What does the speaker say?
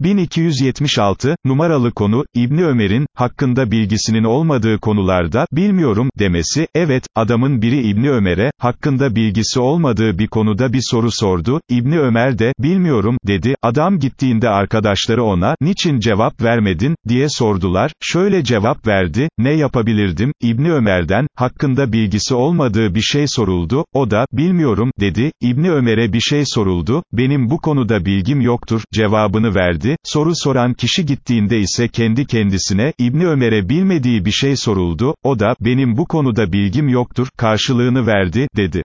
1276, numaralı konu, İbni Ömer'in, hakkında bilgisinin olmadığı konularda, bilmiyorum, demesi, evet, adamın biri İbni Ömer'e, hakkında bilgisi olmadığı bir konuda bir soru sordu, İbni Ömer de, bilmiyorum, dedi, adam gittiğinde arkadaşları ona, niçin cevap vermedin, diye sordular, şöyle cevap verdi, ne yapabilirdim, İbni Ömer'den, hakkında bilgisi olmadığı bir şey soruldu, o da, bilmiyorum, dedi, İbni Ömer'e bir şey soruldu, benim bu konuda bilgim yoktur, cevabını verdi, soru soran kişi gittiğinde ise kendi kendisine, İbni Ömer'e bilmediği bir şey soruldu, o da, benim bu konuda bilgim yoktur, karşılığını verdi, dedi.